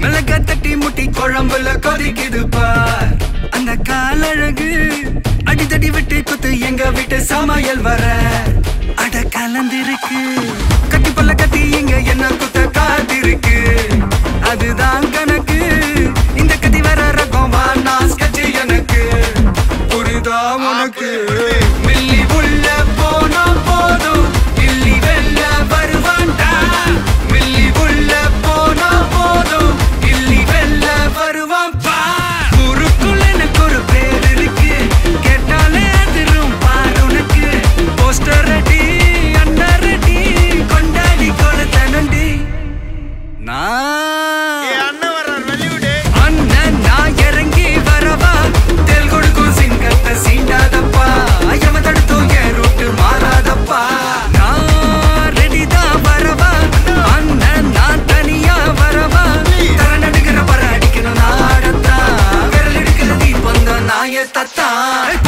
மிளக தட்டி முட்டி குழம்புல கொதிக்குது பார். அந்த காலழகு அடித்தடி விட்டு குத்து எங்க வீட்டு சமையல் வர. அட கலந்திருக்கு. τα τα.